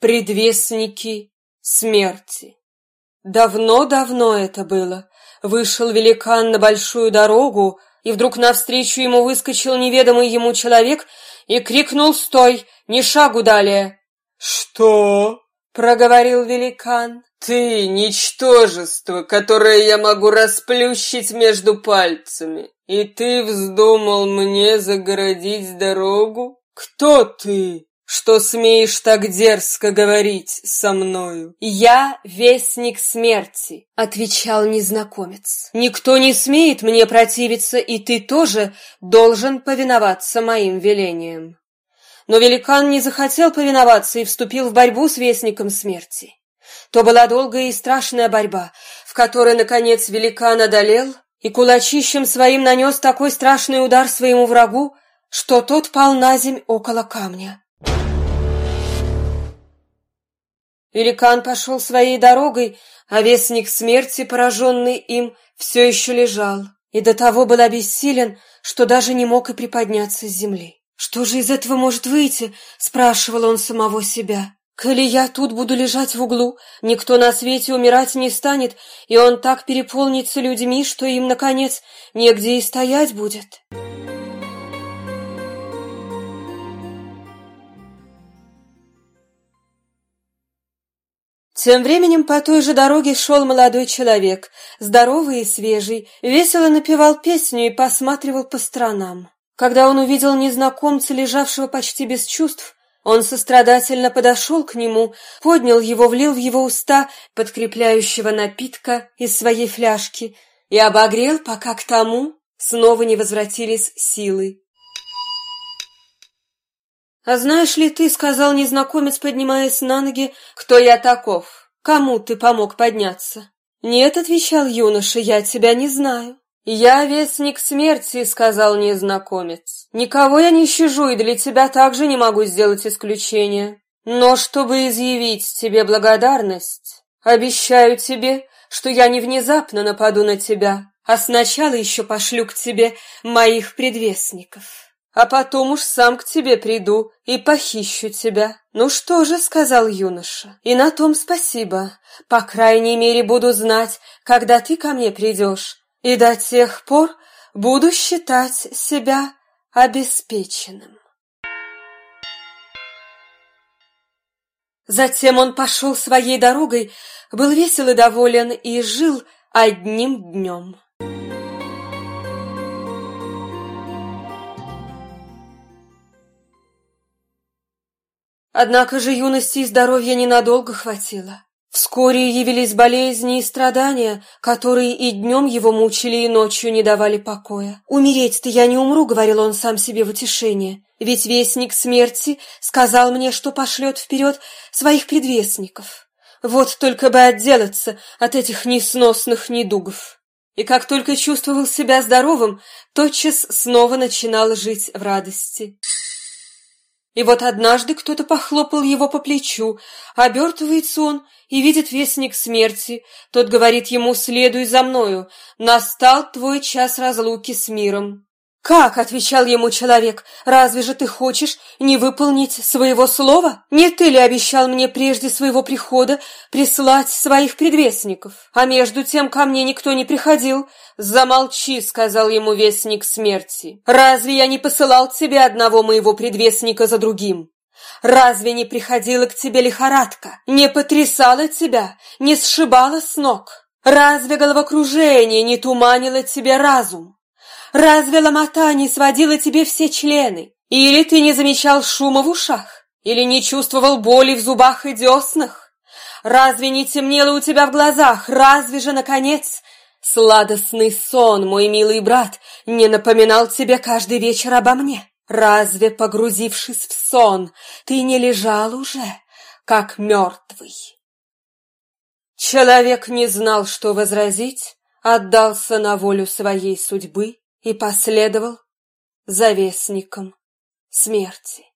Предвестники смерти. Давно-давно это было. Вышел великан на большую дорогу, и вдруг навстречу ему выскочил неведомый ему человек и крикнул «Стой! Ни шагу далее!» «Что?» — проговорил великан. «Ты — ничтожество, которое я могу расплющить между пальцами, и ты вздумал мне загородить дорогу? Кто ты?» Что смеешь так дерзко говорить со мною?» «Я вестник смерти», — отвечал незнакомец. «Никто не смеет мне противиться, и ты тоже должен повиноваться моим велениям». Но великан не захотел повиноваться и вступил в борьбу с вестником смерти. То была долгая и страшная борьба, в которой, наконец, великан одолел и кулачищем своим нанес такой страшный удар своему врагу, что тот пал на земь около камня. Великан пошел своей дорогой, а вестник смерти, пораженный им, все еще лежал, и до того был обессилен, что даже не мог и приподняться с земли. «Что же из этого может выйти?» — спрашивал он самого себя. «Коли я тут буду лежать в углу, никто на свете умирать не станет, и он так переполнится людьми, что им, наконец, негде и стоять будет». Тем временем по той же дороге шел молодой человек, здоровый и свежий, весело напевал песню и посматривал по сторонам. Когда он увидел незнакомца, лежавшего почти без чувств, он сострадательно подошел к нему, поднял его, влил в его уста подкрепляющего напитка из своей фляжки и обогрел, пока к тому снова не возвратились силы. «А знаешь ли ты, — сказал незнакомец, поднимаясь на ноги, — кто я таков? Кому ты помог подняться?» «Нет, — отвечал юноша, — я тебя не знаю». «Я вестник смерти», — сказал незнакомец. «Никого я не щажу, и для тебя также не могу сделать исключение. Но чтобы изъявить тебе благодарность, обещаю тебе, что я не внезапно нападу на тебя, а сначала еще пошлю к тебе моих предвестников» а потом уж сам к тебе приду и похищу тебя. Ну что же, — сказал юноша, — и на том спасибо. По крайней мере, буду знать, когда ты ко мне придешь, и до тех пор буду считать себя обеспеченным. Затем он пошел своей дорогой, был весел и доволен и жил одним днем. Однако же юности и здоровья ненадолго хватило. Вскоре явились болезни и страдания, которые и днем его мучили, и ночью не давали покоя. «Умереть-то я не умру», — говорил он сам себе в утешение, «ведь вестник смерти сказал мне, что пошлет вперед своих предвестников. Вот только бы отделаться от этих несносных недугов». И как только чувствовал себя здоровым, тотчас снова начинал жить в радости. И вот однажды кто-то похлопал его по плечу, обертывается он и видит вестник смерти. Тот говорит ему «Следуй за мною, настал твой час разлуки с миром». «Как?» — отвечал ему человек. «Разве же ты хочешь не выполнить своего слова? Не ты ли обещал мне прежде своего прихода прислать своих предвестников? А между тем ко мне никто не приходил». «Замолчи», — сказал ему вестник смерти. «Разве я не посылал тебе одного моего предвестника за другим?» Разве не приходила к тебе лихорадка? Не потрясала тебя? Не сшибала с ног? Разве головокружение не туманило тебе разум? Разве ломота не сводила тебе все члены? Или ты не замечал шума в ушах? Или не чувствовал боли в зубах и деснах? Разве не темнело у тебя в глазах? Разве же, наконец, сладостный сон, мой милый брат, не напоминал тебе каждый вечер обо мне? Разве, погрузившись в сон, ты не лежал уже, как мертвый? Человек не знал, что возразить, отдался на волю своей судьбы и последовал за вестником смерти.